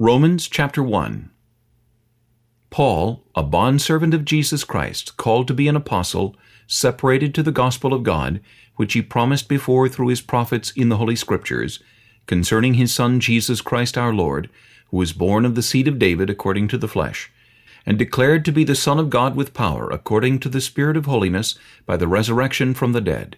Romans chapter 1 Paul, a bondservant of Jesus Christ, called to be an apostle, separated to the gospel of God, which he promised before through his prophets in the Holy Scriptures, concerning his Son Jesus Christ our Lord, who was born of the seed of David according to the flesh, and declared to be the Son of God with power, according to the Spirit of holiness, by the resurrection from the dead.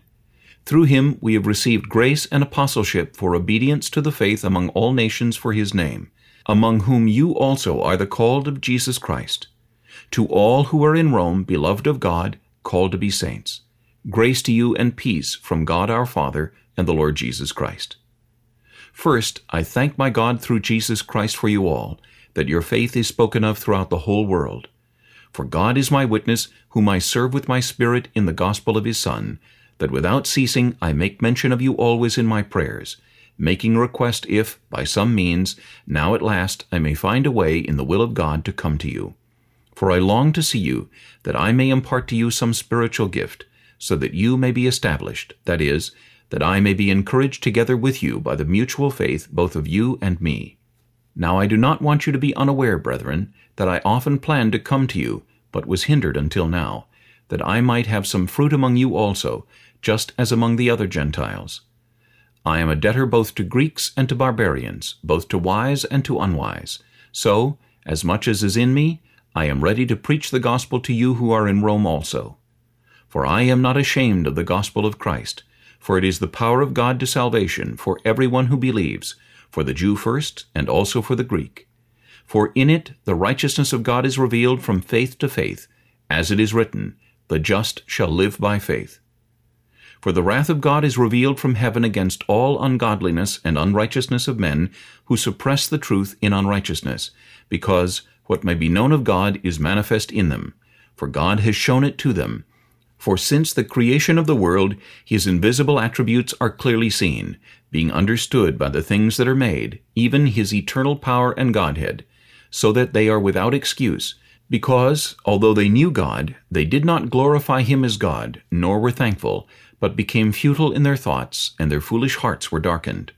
Through him we have received grace and apostleship for obedience to the faith among all nations for his name, among whom you also are the called of Jesus Christ. To all who are in Rome, beloved of God, called to be saints. Grace to you and peace from God our Father and the Lord Jesus Christ. First, I thank my God through Jesus Christ for you all, that your faith is spoken of throughout the whole world. For God is my witness, whom I serve with my spirit in the gospel of his Son, that without ceasing I make mention of you always in my prayers, making request if, by some means, now at last I may find a way in the will of God to come to you. For I long to see you, that I may impart to you some spiritual gift, so that you may be established, that is, that I may be encouraged together with you by the mutual faith both of you and me. Now I do not want you to be unaware, brethren, that I often planned to come to you, but was hindered until now, that I might have some fruit among you also, just as among the other Gentiles. I am a debtor both to Greeks and to barbarians, both to wise and to unwise. So, as much as is in me, I am ready to preach the gospel to you who are in Rome also. For I am not ashamed of the gospel of Christ, for it is the power of God to salvation for everyone who believes, for the Jew first, and also for the Greek. For in it the righteousness of God is revealed from faith to faith, as it is written, The just shall live by faith. For the wrath of God is revealed from heaven against all ungodliness and unrighteousness of men who suppress the truth in unrighteousness, because what may be known of God is manifest in them, for God has shown it to them. For since the creation of the world, his invisible attributes are clearly seen, being understood by the things that are made, even his eternal power and Godhead, so that they are without excuse, because, although they knew God, they did not glorify him as God, nor were thankful, but became futile in their thoughts, and their foolish hearts were darkened.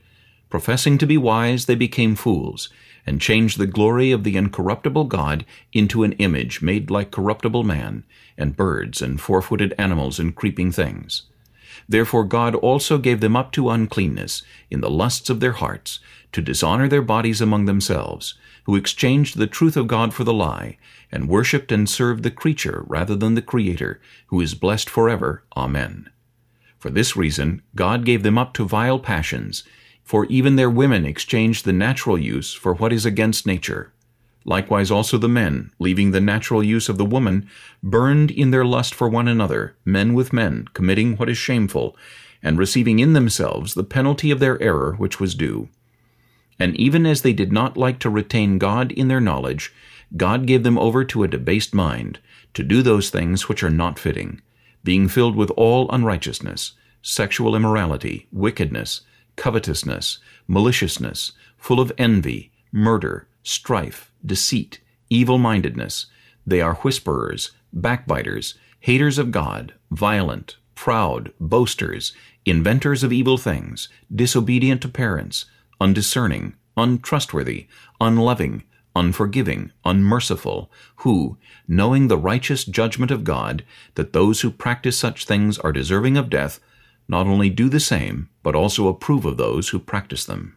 Professing to be wise, they became fools, and changed the glory of the incorruptible God into an image made like corruptible man, and birds, and four-footed animals, and creeping things. Therefore God also gave them up to uncleanness, in the lusts of their hearts, to dishonor their bodies among themselves, who exchanged the truth of God for the lie, and worshipped and served the creature rather than the Creator, who is blessed forever. Amen. For this reason, God gave them up to vile passions, for even their women exchanged the natural use for what is against nature. Likewise also the men, leaving the natural use of the woman, burned in their lust for one another, men with men, committing what is shameful, and receiving in themselves the penalty of their error which was due. And even as they did not like to retain God in their knowledge, God gave them over to a debased mind, to do those things which are not fitting, being filled with all unrighteousness, sexual immorality, wickedness, covetousness, maliciousness, full of envy, murder, strife, deceit, evil-mindedness. They are whisperers, backbiters, haters of God, violent, proud, boasters, inventors of evil things, disobedient to parents, undiscerning, untrustworthy, unloving, unforgiving, unmerciful, who, knowing the righteous judgment of God, that those who practice such things are deserving of death, not only do the same, but also approve of those who practice them.